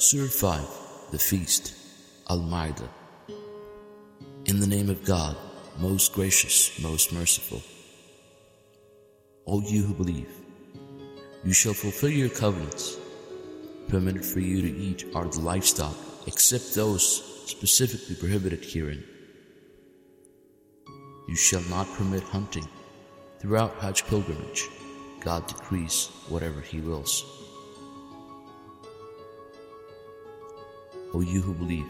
Surah 5 The Feast Al Ma'idah In the name of God, most gracious, most merciful. O you who believe, you shall fulfill your covenants. Permitted for you to eat are the livestock, except those specifically prohibited herein. You shall not permit hunting throughout Hajj pilgrimage. God decrees whatever He wills. O you who believe,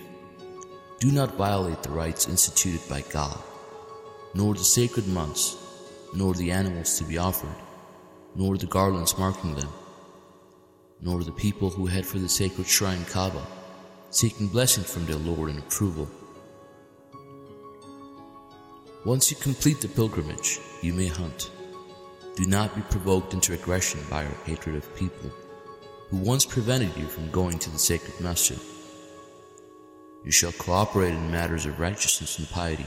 do not violate the rites instituted by God, nor the sacred months, nor the animals to be offered, nor the garlands marking them, nor the people who head for the sacred shrine Kaaba, seeking blessing from their Lord and approval. Once you complete the pilgrimage, you may hunt. Do not be provoked into aggression by your hatred of people who once prevented you from going to the sacred masjid. You shall cooperate in matters of righteousness and piety.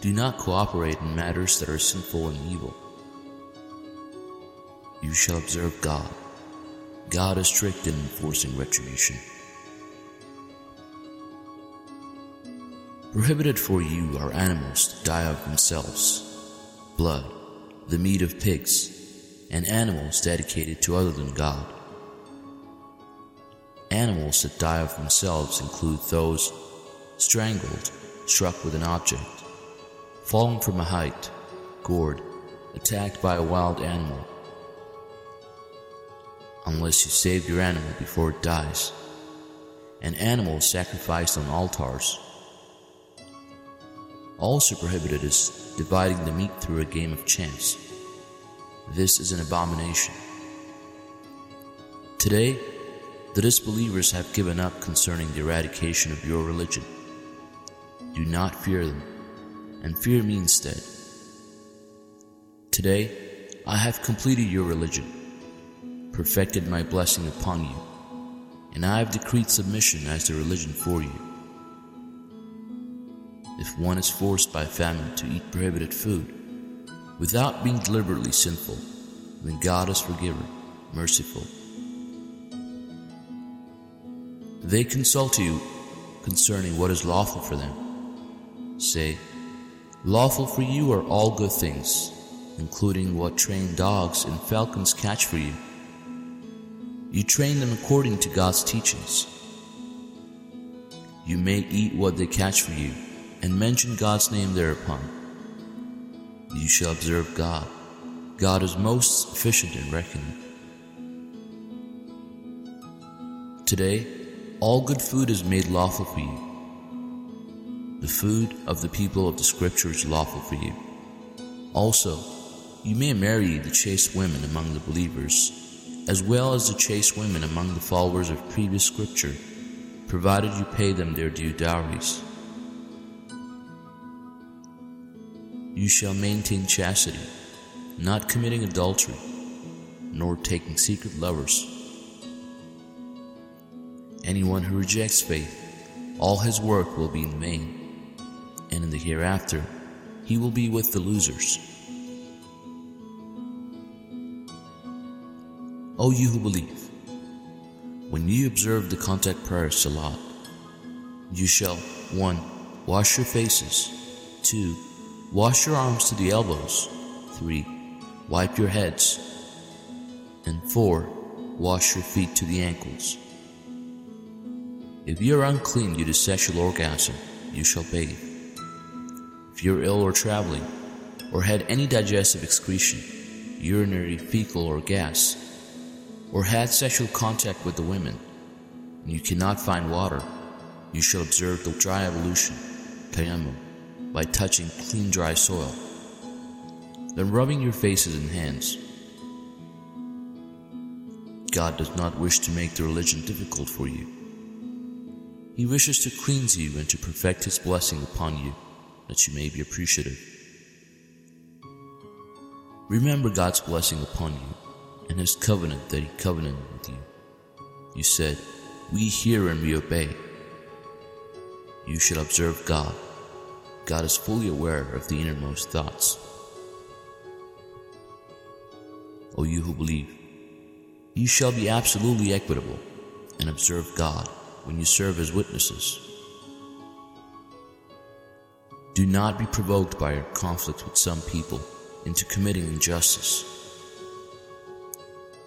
Do not cooperate in matters that are sinful and evil. You shall observe God. God is strict in enforcing retribution. Prohibited for you are animals to die of themselves, blood, the meat of pigs, and animals dedicated to other than God. Animals that die of themselves include those strangled, struck with an object, fallen from a height, gored, attacked by a wild animal. Unless you save your animal before it dies, and animals sacrificed on altars. Also prohibited is dividing the meat through a game of chance. This is an abomination. Today, the disbelievers have given up concerning the eradication of your religion. Do not fear them, and fear me instead. Today, I have completed your religion, perfected my blessing upon you, and I have decreed submission as the religion for you. If one is forced by famine to eat prohibited food, without being deliberately sinful, then God is forgiver, merciful, they consult you concerning what is lawful for them. Say, Lawful for you are all good things, including what trained dogs and falcons catch for you. You train them according to God's teachings. You may eat what they catch for you, and mention God's name thereupon. You shall observe God. God is most efficient in reckoning. Today, all good food is made lawful for you. The food of the people of the scripture is lawful for you. Also, you may marry the chaste women among the believers, as well as the chaste women among the followers of previous scripture, provided you pay them their due dowries. You shall maintain chastity, not committing adultery, nor taking secret lovers Anyone who rejects faith, all his work will be in vain, and in the hereafter he will be with the losers. O you who believe, when you observe the contact prayer salat, you shall 1. Wash your faces, 2. Wash your arms to the elbows, 3. Wipe your heads, and 4. Wash your feet to the ankles. If you are unclean due to sexual orgasm, you shall bathe. If you are ill or traveling, or had any digestive excretion, urinary, fecal, or gas, or had sexual contact with the women, and you cannot find water, you shall observe the dry ablution, tayammum, by touching clean dry soil, then rubbing your faces and hands. God does not wish to make the religion difficult for you. He wishes to cleanse you and to perfect His blessing upon you, that you may be appreciative. Remember God's blessing upon you and His covenant that He covenanted with you. You said, We hear and we obey. You should observe God. God is fully aware of the innermost thoughts. O you who believe, you shall be absolutely equitable and observe God when you serve as witnesses. Do not be provoked by your conflict with some people into committing injustice.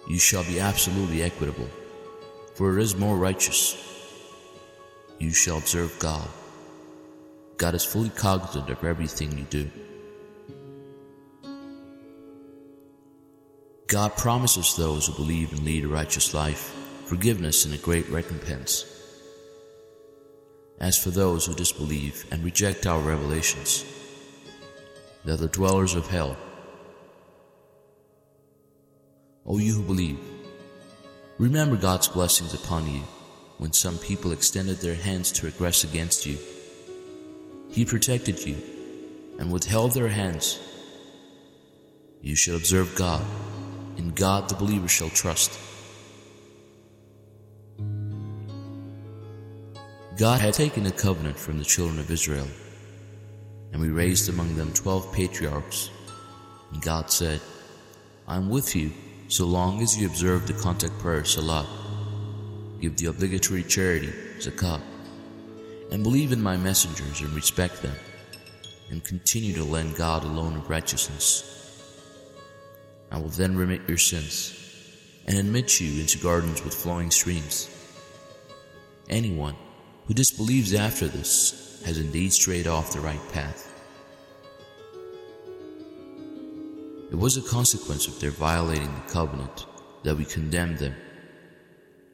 You shall be absolutely equitable, for it is more righteous. You shall observe God. God is fully cognizant of everything you do. God promises those who believe and lead a righteous life forgiveness and a great recompense. As for those who disbelieve and reject our revelations, they are the dwellers of hell. O you who believe, remember God's blessings upon you when some people extended their hands to aggress against you. He protected you and withheld their hands. You shall observe God. In God the believer shall trust. God had taken a covenant from the children of Israel, and we raised among them twelve patriarchs. And God said, I am with you so long as you observe the contact prayer Salah, give the obligatory charity Zakat, and believe in my messengers and respect them, and continue to lend God alone of righteousness. I will then remit your sins and admit you into gardens with flowing streams. Anyone who disbelieves after this has indeed strayed off the right path. It was a consequence of their violating the covenant that we condemned them,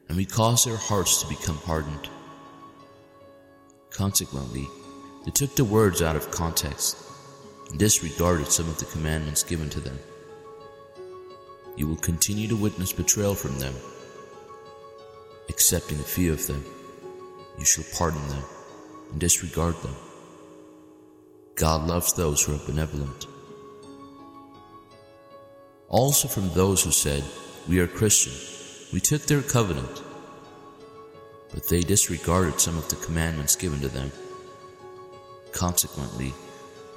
and we caused their hearts to become hardened. Consequently, they took the words out of context and disregarded some of the commandments given to them. You will continue to witness betrayal from them, excepting a few of them. You shall pardon them and disregard them. God loves those who are benevolent. Also, from those who said, We are Christian, we took their covenant, but they disregarded some of the commandments given to them. Consequently,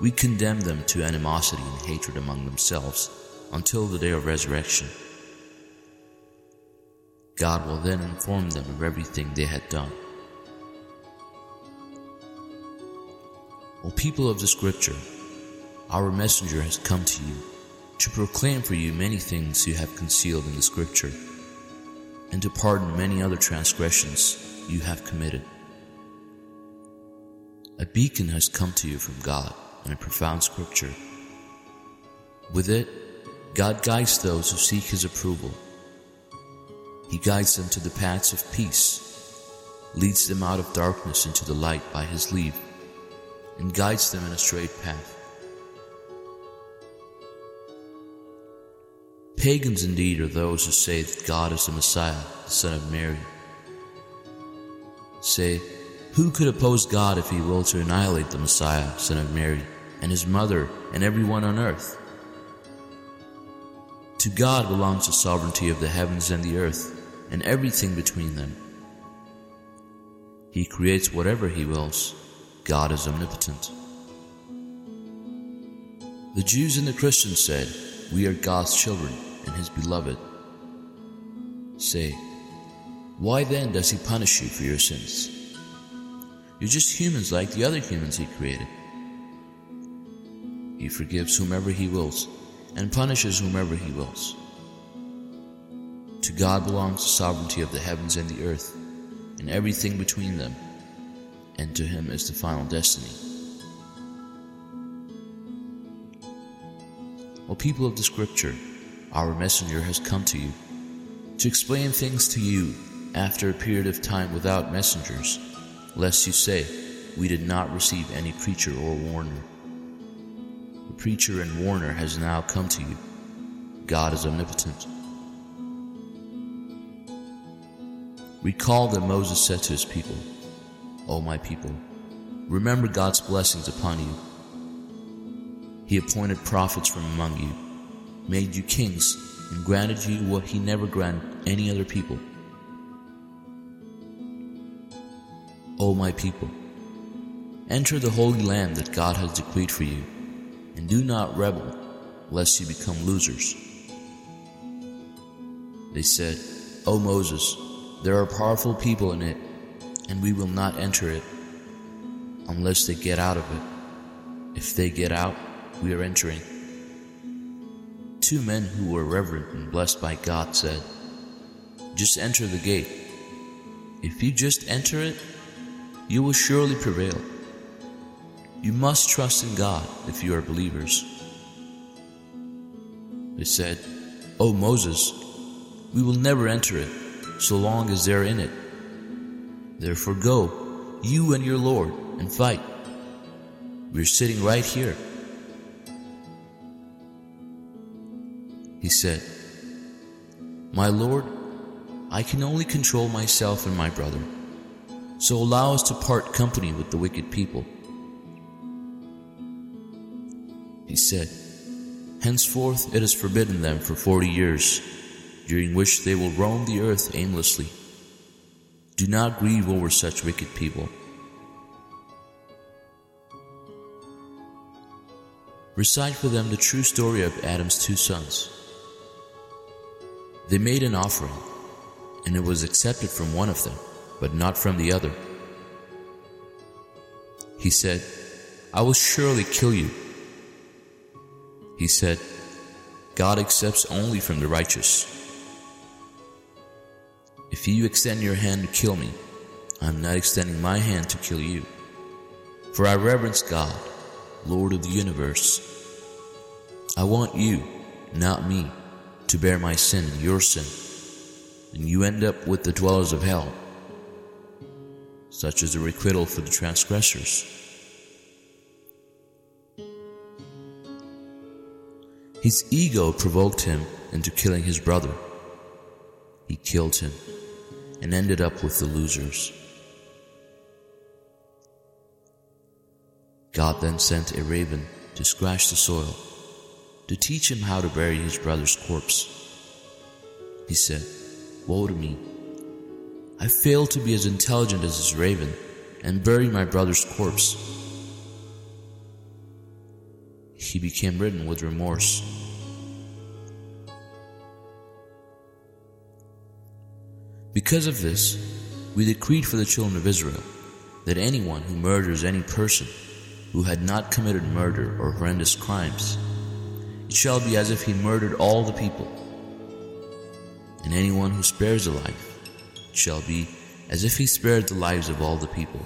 we condemn them to animosity and hatred among themselves until the day of resurrection. God will then inform them of everything they had done. O people of the Scripture, our messenger has come to you to proclaim for you many things you have concealed in the Scripture, and to pardon many other transgressions you have committed. A beacon has come to you from God in a profound Scripture. With it, God guides those who seek His approval. He guides them to the paths of peace, leads them out of darkness into the light by His leave, and guides them in a straight path. Pagans indeed are those who say that God is the Messiah, the Son of Mary. Say, who could oppose God if he willed to annihilate the Messiah, Son of Mary, and his mother, and everyone on earth? To God belongs the sovereignty of the heavens and the earth, and everything between them. He creates whatever He wills. God is omnipotent. The Jews and the Christians said, We are God's children and His beloved. Say, Why then does He punish you for your sins? You're just humans like the other humans He created. He forgives whomever He wills and punishes whomever he wills. To God belongs the sovereignty of the heavens and the earth, and everything between them, and to him is the final destiny. O people of the Scripture, our messenger has come to you to explain things to you after a period of time without messengers, lest you say, We did not receive any preacher or warner The preacher and warner has now come to you. God is omnipotent. Recall that Moses said to his people, O my people, remember God's blessings upon you. He appointed prophets from among you, made you kings, and granted you what he never granted any other people. O my people, enter the holy land that God has decreed for you and do not rebel, lest you become losers. They said, O Moses, there are powerful people in it, and we will not enter it unless they get out of it. If they get out, we are entering. Two men who were reverent and blessed by God said, Just enter the gate. If you just enter it, you will surely prevail. You must trust in God if you are believers. They said, O oh, Moses, we will never enter it so long as they're in it. Therefore go, you and your Lord, and fight. We're sitting right here. He said, My Lord, I can only control myself and my brother, so allow us to part company with the wicked people. He said, Henceforth it is forbidden them for forty years, during which they will roam the earth aimlessly. Do not grieve over such wicked people. Recite for them the true story of Adam's two sons. They made an offering, and it was accepted from one of them, but not from the other. He said, I will surely kill you. He said, God accepts only from the righteous. If you extend your hand to kill me, I am not extending my hand to kill you. For I reverence God, Lord of the universe. I want you, not me to bear my sin and your sin, and you end up with the dwellers of hell. Such is the requital for the transgressors. His ego provoked him into killing his brother. He killed him and ended up with the losers. God then sent a raven to scratch the soil to teach him how to bury his brother's corpse. He said, Woe to me! I failed to be as intelligent as this raven and bury my brother's corpse. He became ridden with remorse. Because of this, we decreed for the children of Israel that anyone who murders any person who had not committed murder or horrendous crimes it shall be as if he murdered all the people. And anyone who spares a life, shall be as if he spared the lives of all the people.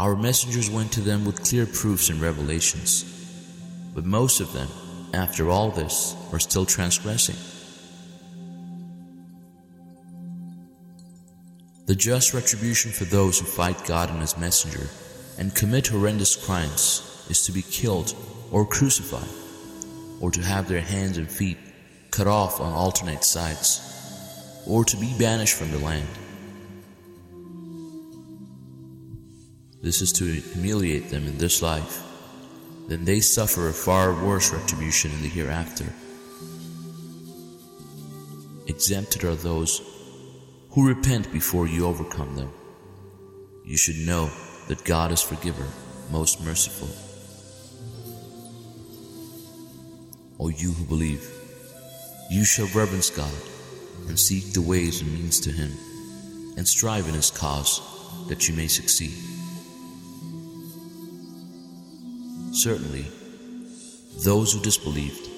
Our messengers went to them with clear proofs and revelations, but most of them, after all this, are still transgressing. The just retribution for those who fight God and His messenger and commit horrendous crimes is to be killed or crucified, or to have their hands and feet cut off on alternate sides, or to be banished from the land. This is to humiliate them in this life. Then they suffer a far worse retribution in the hereafter. Exempted are those who repent before you overcome them. You should know that God is forgiver, most merciful. O you who believe, you shall reverence God and seek the ways and means to Him, and strive in His cause that you may succeed. Certainly, those who disbelieved,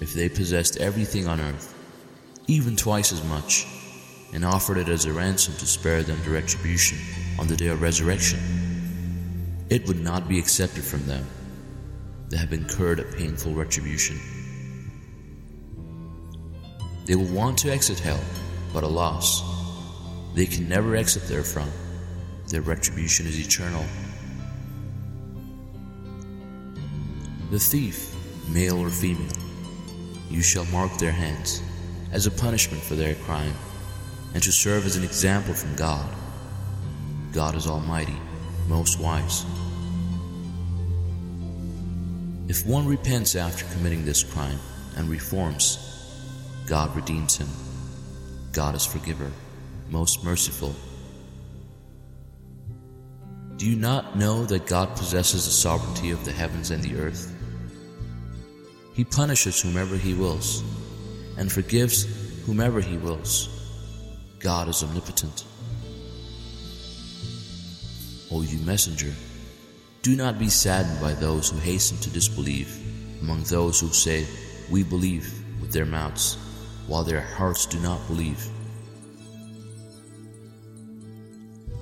if they possessed everything on earth, even twice as much, and offered it as a ransom to spare them the retribution on the day of resurrection, it would not be accepted from them. They have incurred a painful retribution. They will want to exit hell, but alas, they can never exit therefrom. Their retribution is eternal. The thief, male or female, you shall mark their hands as a punishment for their crime, and to serve as an example from God. God is Almighty, most wise. If one repents after committing this crime and reforms, God redeems him. God is forgiver, most merciful. Do you not know that God possesses the sovereignty of the heavens and the earth? He punishes whomever he wills, and forgives whomever He wills. God is omnipotent. O you messenger, do not be saddened by those who hasten to disbelieve, among those who say, We believe, with their mouths, while their hearts do not believe.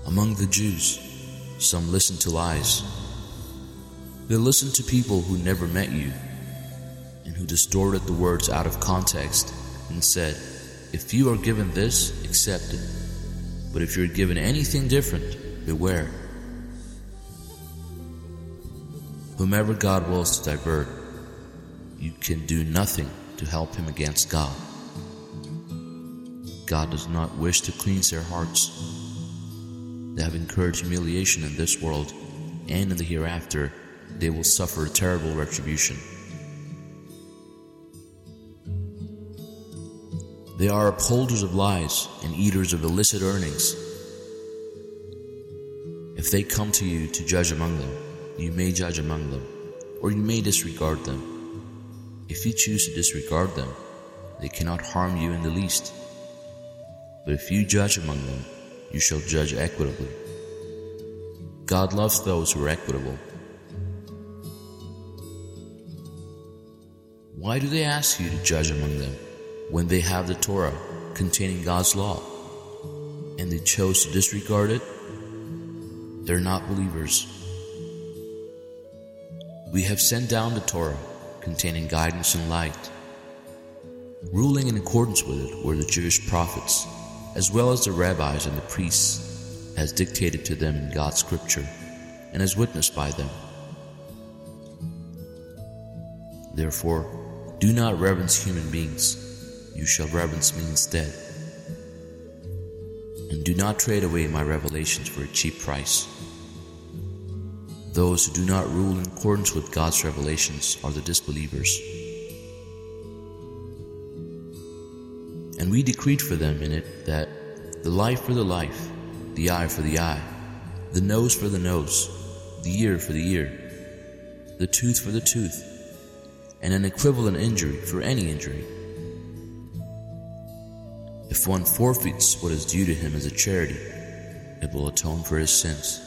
Among the Jews, some listen to lies. They listen to people who never met you and who distorted the words out of context and said, If you are given this, accept it. But if you're given anything different, beware. Whomever God wills to divert, you can do nothing to help him against God. God does not wish to cleanse their hearts. They have incurred humiliation in this world, and in the hereafter they will suffer terrible retribution. They are upholders of lies and eaters of illicit earnings. If they come to you to judge among them, you may judge among them, or you may disregard them. If you choose to disregard them, they cannot harm you in the least. But if you judge among them, you shall judge equitably. God loves those who are equitable. Why do they ask you to judge among them when they have the Torah containing God's law and they chose to disregard it? They're not believers. We have sent down the Torah containing guidance and light. Ruling in accordance with it were the Jewish prophets, as well as the rabbis and the priests, as dictated to them in God's scripture and as witnessed by them. Therefore, do not reverence human beings, you shall reverence me instead. And do not trade away my revelations for a cheap price. Those who do not rule in accordance with God's revelations are the disbelievers. And we decreed for them in it that the life for the life, the eye for the eye, the nose for the nose, the ear for the ear, the tooth for the tooth, and an equivalent injury for any injury. If one forfeits what is due to him as a charity, it will atone for his sins.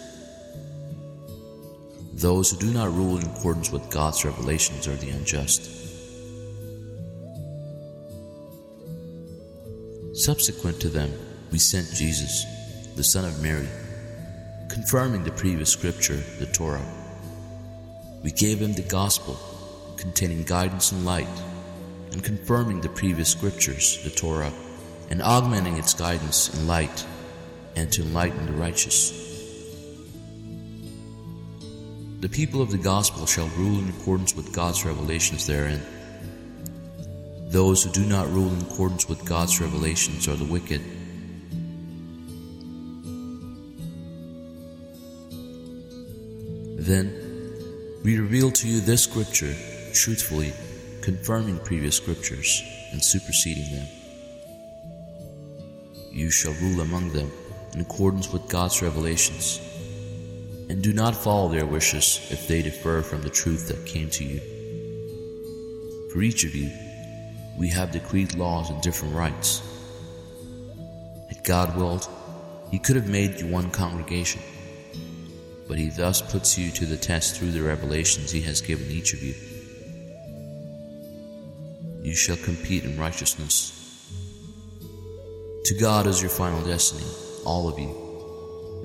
Those who do not rule in accordance with God's revelations are the unjust. Subsequent to them, we sent Jesus, the Son of Mary, confirming the previous scripture, the Torah. We gave him the gospel, containing guidance and light, and confirming the previous scriptures, the Torah, and augmenting its guidance and light, and to enlighten the righteous. The people of the gospel shall rule in accordance with God's revelations therein. Those who do not rule in accordance with God's revelations are the wicked. Then we reveal to you this scripture truthfully, confirming previous scriptures and superseding them. You shall rule among them in accordance with God's revelations and do not follow their wishes if they differ from the truth that came to you. For each of you, we have decreed laws and different rites. Had God willed, He could have made you one congregation, but He thus puts you to the test through the revelations He has given each of you. You shall compete in righteousness. To God is your final destiny, all of you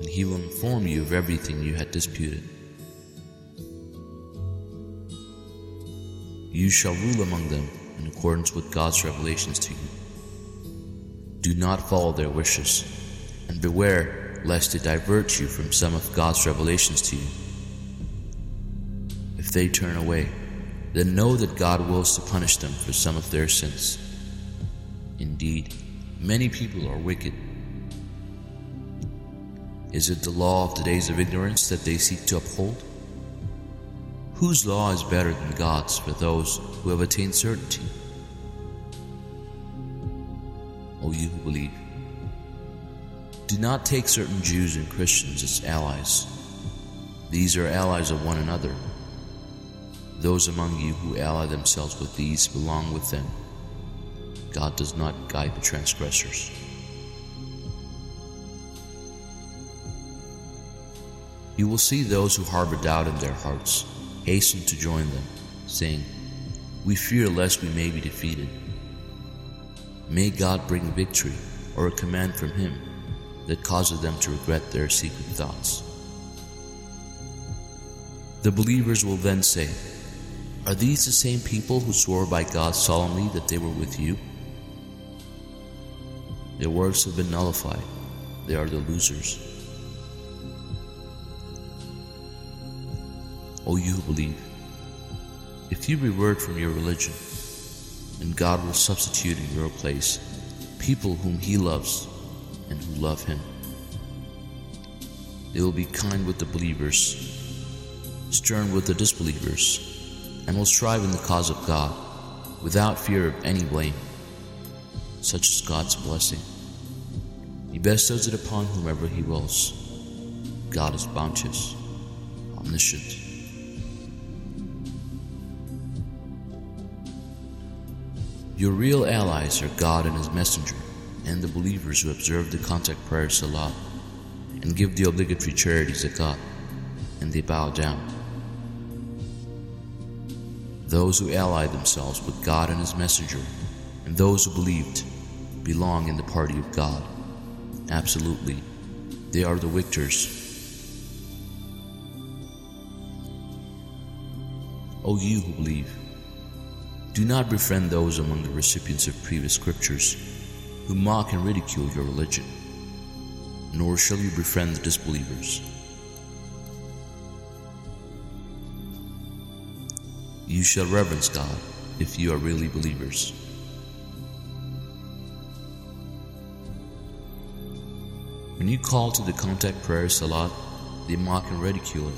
and he will inform you of everything you had disputed. You shall rule among them in accordance with God's revelations to you. Do not follow their wishes, and beware lest they divert you from some of God's revelations to you. If they turn away, then know that God wills to punish them for some of their sins. Indeed, many people are wicked is it the law of the days of ignorance that they seek to uphold? Whose law is better than God's for those who have attained certainty? O you who believe, do not take certain Jews and Christians as allies. These are allies of one another. Those among you who ally themselves with these belong with them. God does not guide the transgressors. You will see those who harbor doubt in their hearts hasten to join them, saying, We fear lest we may be defeated. May God bring victory or a command from Him that causes them to regret their secret thoughts. The believers will then say, Are these the same people who swore by God solemnly that they were with you? Their works have been nullified. They are the losers. O you who believe, if you revert from your religion, then God will substitute in your place people whom He loves and who love Him. They will be kind with the believers, stern with the disbelievers, and will strive in the cause of God without fear of any blame. Such is God's blessing. He bestows it upon whomever He wills. God is bounteous, omniscient. Your real allies are God and His messenger, and the believers who observe the contact prayer salah and give the obligatory charity zakat, and they bow down. Those who ally themselves with God and His messenger, and those who believed, belong in the party of God. Absolutely, they are the victors. O you who believe, do not befriend those among the recipients of previous scriptures who mock and ridicule your religion, nor shall you befriend the disbelievers. You shall reverence God if you are really believers. When you call to the contact prayer salat, they mock and ridicule it.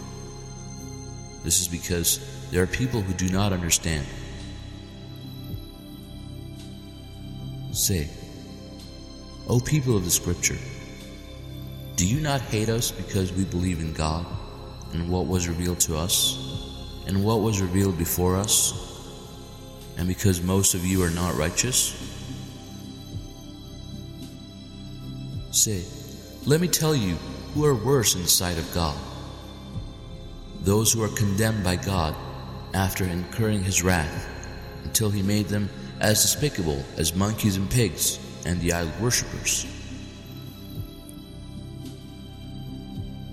This is because there are people who do not understand Say, O people of the Scripture, do you not hate us because we believe in God and what was revealed to us and what was revealed before us, and because most of you are not righteous? Say, let me tell you who are worse in the sight of God. Those who are condemned by God after incurring His wrath until He made them as despicable as monkeys and pigs and the idol worshippers.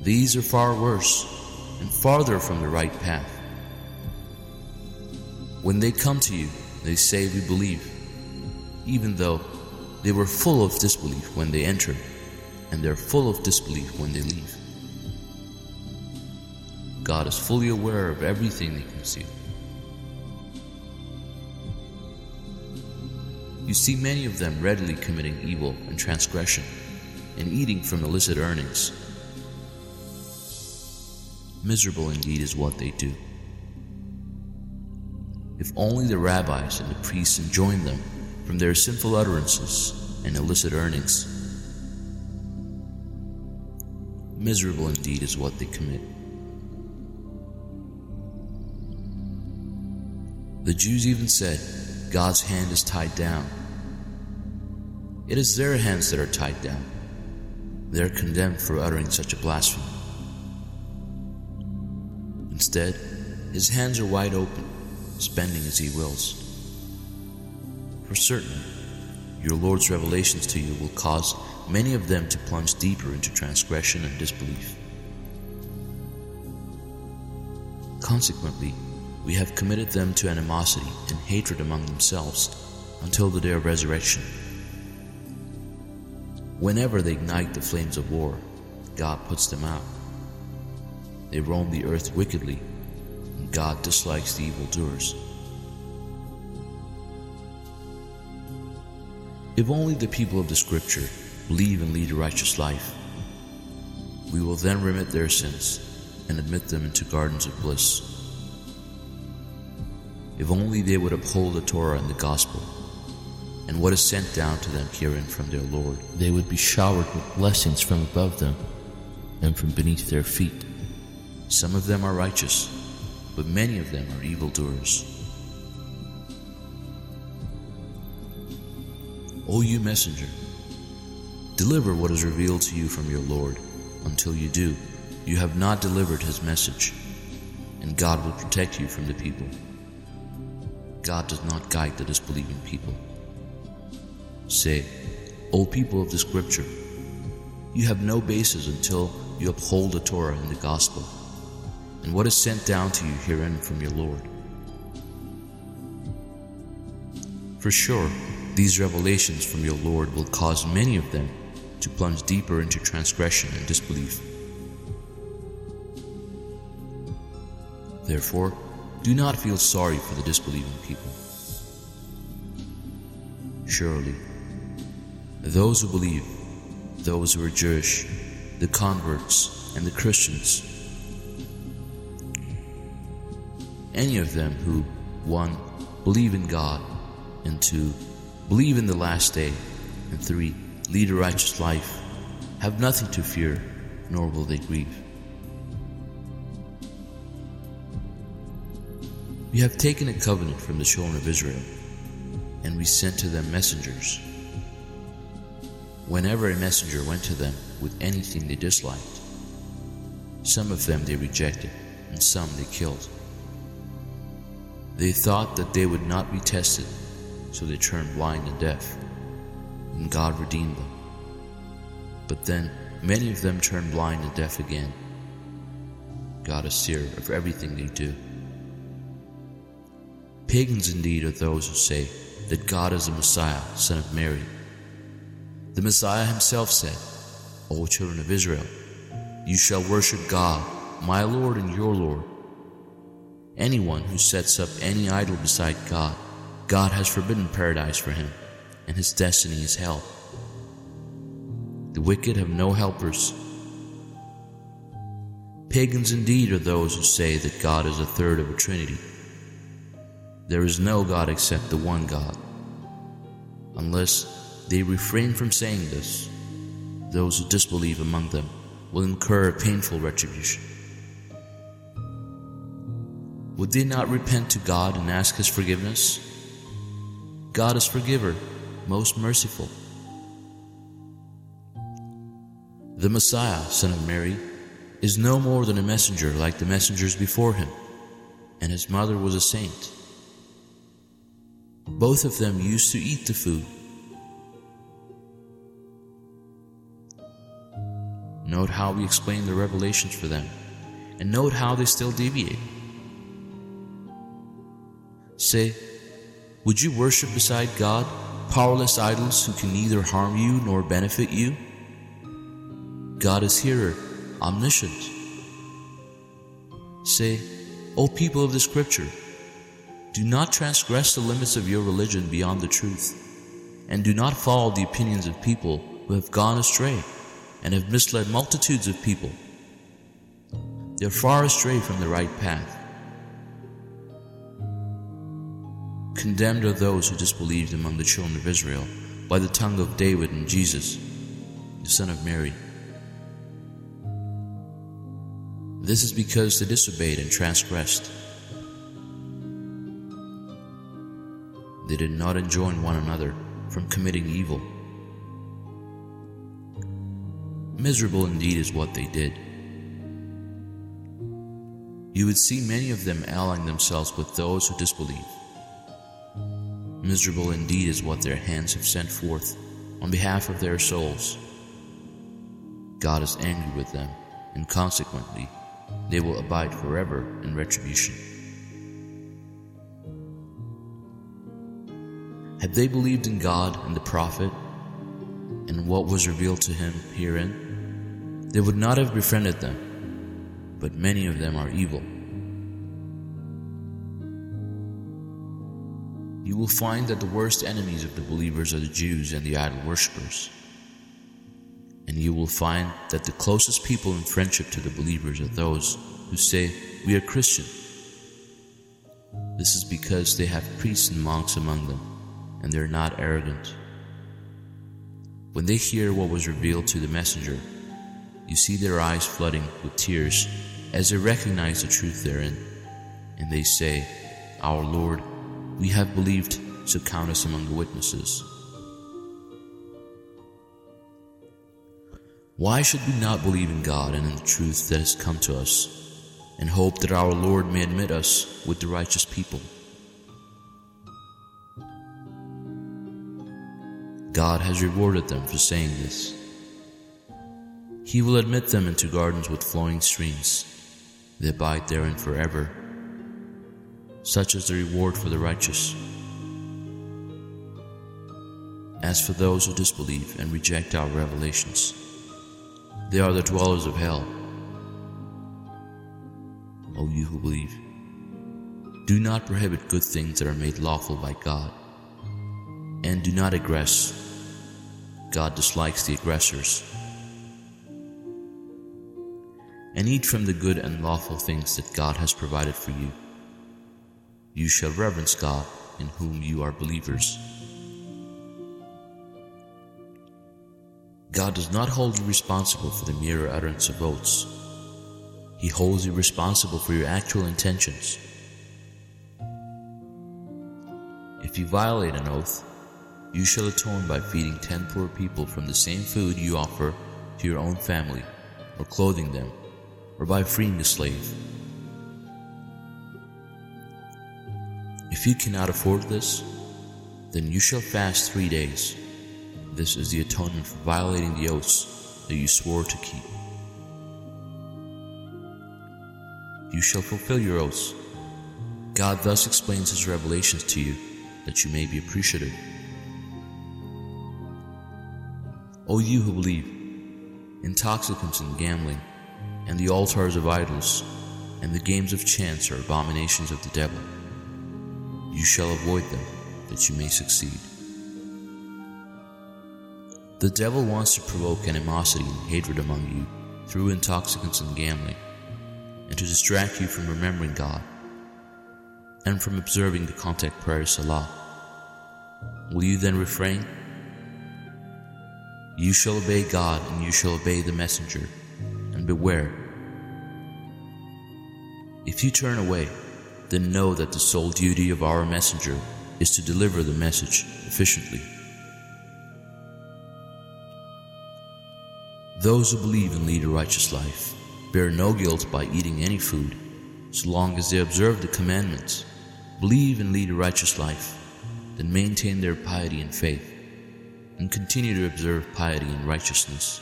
These are far worse and farther from the right path. When they come to you, they say, We believe, even though they were full of disbelief when they entered, and they're full of disbelief when they leave. God is fully aware of everything they conceal. You see many of them readily committing evil and transgression and eating from illicit earnings. Miserable indeed is what they do. If only the rabbis and the priests enjoined them from their sinful utterances and illicit earnings. Miserable indeed is what they commit. The Jews even said, God's hand is tied down it is their hands that are tied down. They are condemned for uttering such a blasphemy. Instead, his hands are wide open, spending as he wills. For certain, your Lord's revelations to you will cause many of them to plunge deeper into transgression and disbelief. Consequently, we have committed them to animosity and hatred among themselves until the day of resurrection. Whenever they ignite the flames of war, God puts them out. They roam the earth wickedly, and God dislikes the evildoers. If only the people of the Scripture believe and lead a righteous life, we will then remit their sins and admit them into gardens of bliss. If only they would uphold the Torah and the Gospel and what is sent down to them herein from their Lord. They would be showered with blessings from above them and from beneath their feet. Some of them are righteous, but many of them are evildoers. O you messenger, deliver what is revealed to you from your Lord. Until you do, you have not delivered his message, and God will protect you from the people. God does not guide the disbelieving people. Say, O people of the Scripture, you have no basis until you uphold the Torah and the Gospel, and what is sent down to you herein from your Lord. For sure, these revelations from your Lord will cause many of them to plunge deeper into transgression and disbelief. Therefore, do not feel sorry for the disbelieving people. Surely, those who believe, those who are Jewish, the converts, and the Christians, any of them who, one, believe in God, and two, believe in the last day, and three, lead a righteous life, have nothing to fear, nor will they grieve. We have taken a covenant from the children of Israel, and we sent to them messengers. Whenever a messenger went to them with anything they disliked, some of them they rejected, and some they killed. They thought that they would not be tested, so they turned blind and deaf, and God redeemed them. But then many of them turned blind and deaf again. God is seer of everything they do. Pagans indeed are those who say that God is the Messiah, son of Mary. The Messiah himself said, O children of Israel, you shall worship God, my Lord and your Lord. Anyone who sets up any idol beside God, God has forbidden paradise for him, and his destiny is hell. The wicked have no helpers. Pagans indeed are those who say that God is a third of a trinity. There is no God except the one God. Unless they refrain from saying this, those who disbelieve among them will incur a painful retribution. Would they not repent to God and ask His forgiveness? God is forgiver, most merciful. The Messiah, son of Mary, is no more than a messenger like the messengers before him, and his mother was a saint. Both of them used to eat the food. Note how we explain the revelations for them, and note how they still deviate. Say, Would you worship beside God powerless idols who can neither harm you nor benefit you? God is hearer, omniscient. Say, O people of the Scripture, do not transgress the limits of your religion beyond the truth, and do not follow the opinions of people who have gone astray and have misled multitudes of people. They are far astray from the right path. Condemned are those who disbelieved among the children of Israel by the tongue of David and Jesus, the son of Mary. This is because they disobeyed and transgressed. They did not enjoin one another from committing evil. Miserable indeed is what they did. You would see many of them allying themselves with those who disbelieve. Miserable indeed is what their hands have sent forth on behalf of their souls. God is angry with them, and consequently, they will abide forever in retribution. Had they believed in God and the prophet and what was revealed to him herein, they would not have befriended them, but many of them are evil. You will find that the worst enemies of the believers are the Jews and the idol worshippers. And you will find that the closest people in friendship to the believers are those who say, We are Christian. This is because they have priests and monks among them and they're not arrogant. When they hear what was revealed to the messenger, you see their eyes flooding with tears as they recognize the truth therein, and they say, Our Lord, we have believed, so count us among the witnesses. Why should we not believe in God and in the truth that has come to us, and hope that our Lord may admit us with the righteous people? God has rewarded them for saying this. He will admit them into gardens with flowing streams. They abide therein forever such is the reward for the righteous. As for those who disbelieve and reject our revelations, they are the dwellers of hell. O you who believe, do not prohibit good things that are made lawful by God, and do not aggress. God dislikes the aggressors. And eat from the good and lawful things that God has provided for you. You shall reverence God in whom you are believers. God does not hold you responsible for the mere utterance of oaths. He holds you responsible for your actual intentions. If you violate an oath, you shall atone by feeding ten poor people from the same food you offer to your own family, or clothing them, or by freeing a slave. If you cannot afford this, then you shall fast three days. This is the atonement for violating the oaths that you swore to keep. You shall fulfill your oaths. God thus explains his revelations to you that you may be appreciative. O you who believe, intoxicants and gambling, and the altars of idols, and the games of chance are abominations of the devil. You shall avoid them, that you may succeed. The devil wants to provoke animosity and hatred among you through intoxicants and gambling, and to distract you from remembering God and from observing the contact prayer Salah. Will you then refrain? You shall obey God and you shall obey the messenger, and beware. If you turn away, then know that the sole duty of our messenger is to deliver the message efficiently. Those who believe and lead a righteous life bear no guilt by eating any food, so long as they observe the commandments, believe and lead a righteous life, then maintain their piety and faith, and continue to observe piety and righteousness.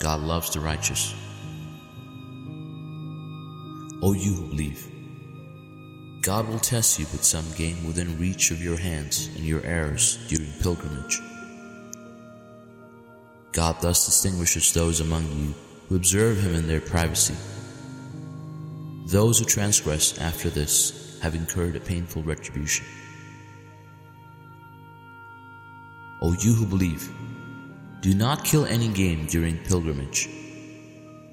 God loves the righteous. O you who believe, God will test you with some game within reach of your hands and your heirs during pilgrimage. God thus distinguishes those among you who observe Him in their privacy. Those who transgress after this have incurred a painful retribution. O you who believe, do not kill any game during pilgrimage.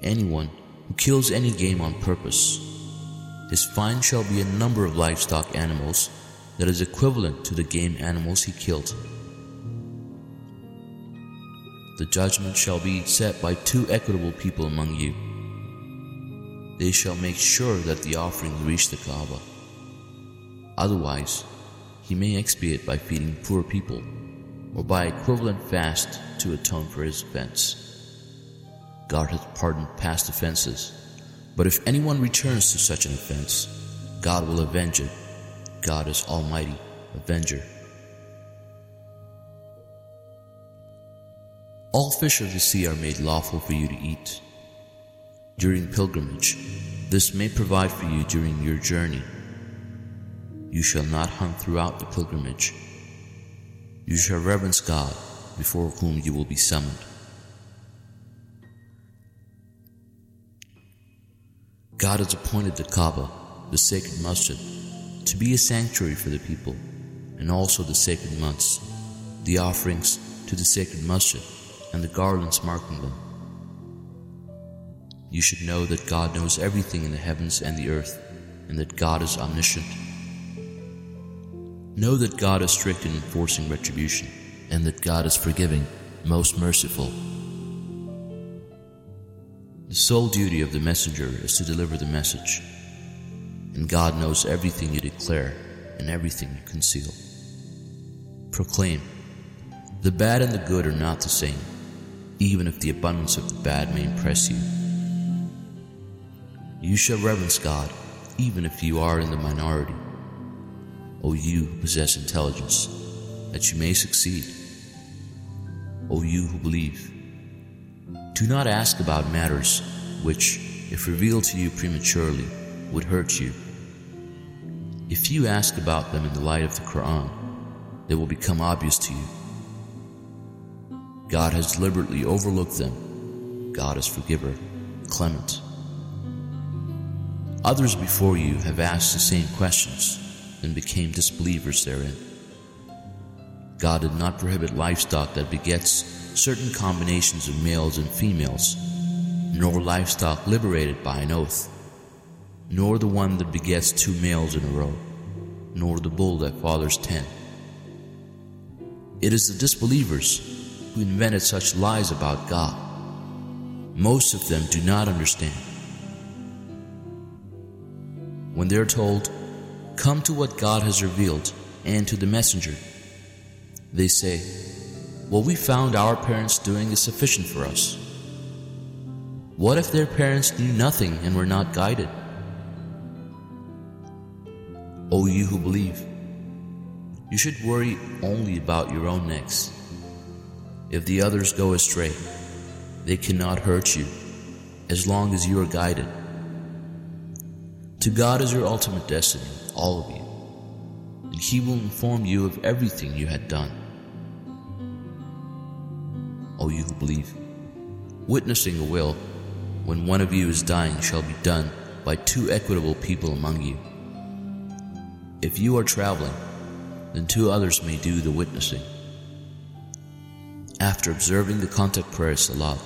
Anyone who kills any game on purpose, his fine shall be a number of livestock animals that is equivalent to the game animals he killed the judgment shall be set by two equitable people among you. They shall make sure that the offerings reach the Kaaba. Otherwise, he may expiate by feeding poor people or by equivalent fast to atone for his offense. God hath pardoned past offenses, but if anyone returns to such an offense, God will avenge it. God is Almighty, Avenger. All fish of the sea are made lawful for you to eat. During pilgrimage, this may provide for you during your journey. You shall not hunt throughout the pilgrimage. You shall reverence God before whom you will be summoned. God has appointed the Kaaba, the sacred masjid, to be a sanctuary for the people, and also the sacred months, the offerings to the sacred masjid and the garlands marking them. You should know that God knows everything in the heavens and the earth, and that God is omniscient. Know that God is strict in enforcing retribution, and that God is forgiving, most merciful. The sole duty of the messenger is to deliver the message, and God knows everything you declare and everything you conceal. Proclaim, the bad and the good are not the same even if the abundance of the bad may impress you. You shall reverence God, even if you are in the minority. O you who possess intelligence, that you may succeed. O you who believe, do not ask about matters which, if revealed to you prematurely, would hurt you. If you ask about them in the light of the Quran, they will become obvious to you. God has deliberately overlooked them. God is forgiver, clement. Others before you have asked the same questions and became disbelievers therein. God did not prohibit livestock that begets certain combinations of males and females, nor livestock liberated by an oath, nor the one that begets two males in a row, nor the bull that fathers ten. It is the disbelievers who invented such lies about God. Most of them do not understand. When they are told, Come to what God has revealed and to the messenger, they say, What we found our parents doing is sufficient for us. What if their parents knew nothing and were not guided? O you who believe, you should worry only about your own necks if the others go astray, they cannot hurt you as long as you are guided. To God is your ultimate destiny, all of you, and He will inform you of everything you had done. O you who believe, witnessing a will when one of you is dying shall be done by two equitable people among you. If you are traveling, then two others may do the witnessing. After observing the contact prayer salat,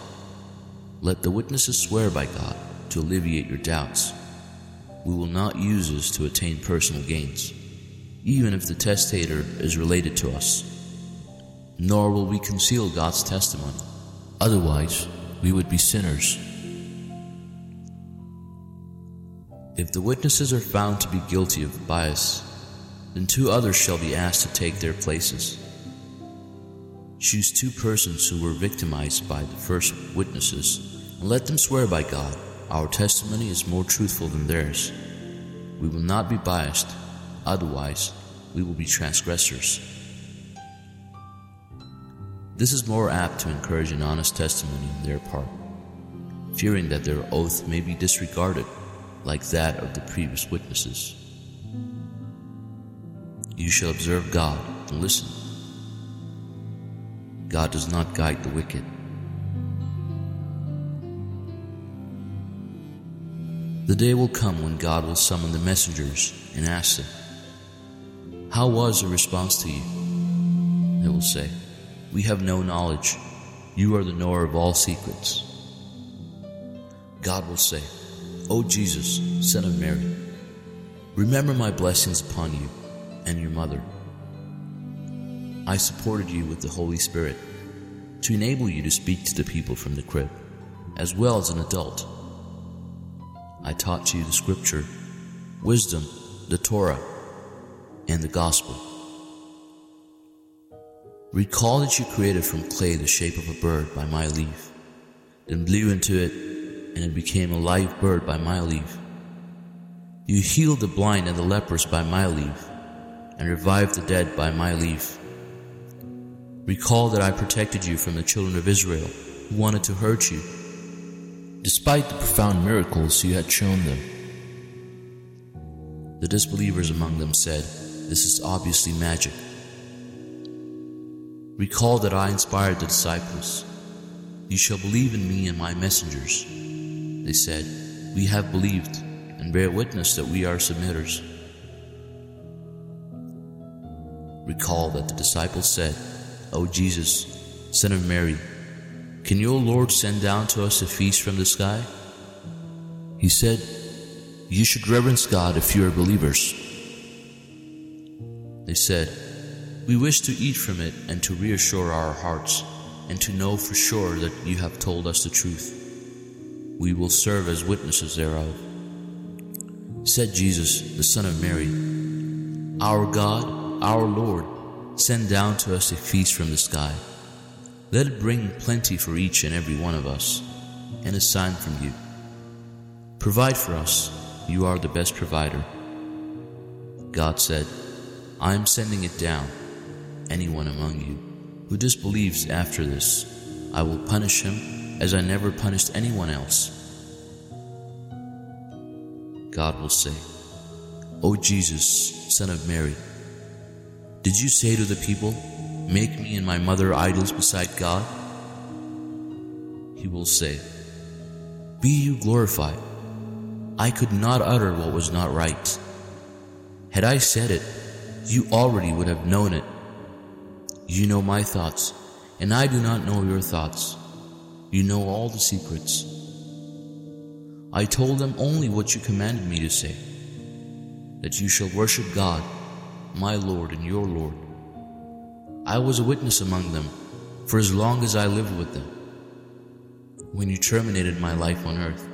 let the witnesses swear by God to alleviate your doubts. We will not use this to attain personal gains, even if the testator is related to us. Nor will we conceal God's testimony. Otherwise, we would be sinners. If the witnesses are found to be guilty of bias, then two others shall be asked to take their places. Choose two persons who were victimized by the first witnesses, and let them swear by God, our testimony is more truthful than theirs. We will not be biased, otherwise, we will be transgressors. This is more apt to encourage an honest testimony on their part, fearing that their oath may be disregarded like that of the previous witnesses. You shall observe God and listen God does not guide the wicked. The day will come when God will summon the messengers and ask them, How was the response to you? They will say, We have no knowledge. You are the knower of all secrets. God will say, O Jesus, Son of Mary, remember my blessings upon you and your mother I supported you with the Holy Spirit to enable you to speak to the people from the crib, as well as an adult. I taught you the scripture, wisdom, the Torah, and the gospel. Recall that you created from clay the shape of a bird by my leave, then blew into it, and it became a live bird by my leave. You healed the blind and the lepers by my leave, and revived the dead by my leave. Recall that I protected you from the children of Israel who wanted to hurt you, despite the profound miracles you had shown them. The disbelievers among them said, This is obviously magic. Recall that I inspired the disciples. You shall believe in me and my messengers. They said, We have believed and bear witness that we are submitters. Recall that the disciples said, O Jesus, Son of Mary, can your Lord send down to us a feast from the sky? He said, You should reverence God if you are believers. They said, We wish to eat from it and to reassure our hearts and to know for sure that you have told us the truth. We will serve as witnesses thereof. Said Jesus, the Son of Mary, Our God, our Lord, Send down to us a feast from the sky. Let it bring plenty for each and every one of us, and a sign from you. Provide for us, you are the best provider. God said, I am sending it down. Anyone among you who disbelieves after this, I will punish him as I never punished anyone else. God will say, O Jesus, Son of Mary, did you say to the people, Make me and my mother idols beside God? He will say, Be you glorified. I could not utter what was not right. Had I said it, you already would have known it. You know my thoughts, and I do not know your thoughts. You know all the secrets. I told them only what you commanded me to say that you shall worship God, my Lord and your Lord. I was a witness among them for as long as I lived with them. When you terminated my life on earth,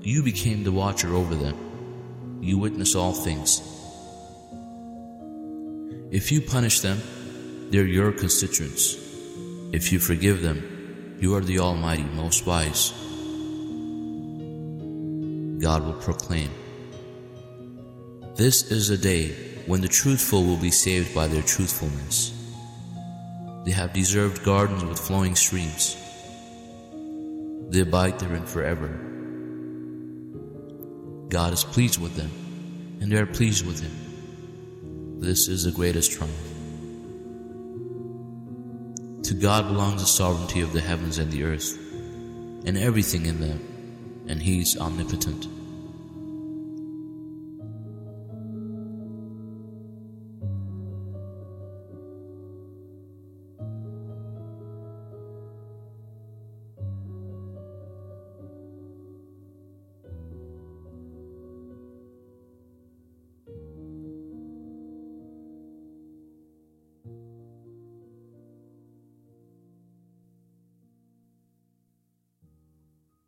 you became the watcher over them. You witness all things. If you punish them, they're your constituents. If you forgive them, you are the Almighty, most wise. God will proclaim, This is a day when the truthful will be saved by their truthfulness. They have deserved gardens with flowing streams. They abide therein forever. God is pleased with them, and they are pleased with Him. This is the greatest triumph. To God belongs the sovereignty of the heavens and the earth, and everything in them, and He is omnipotent.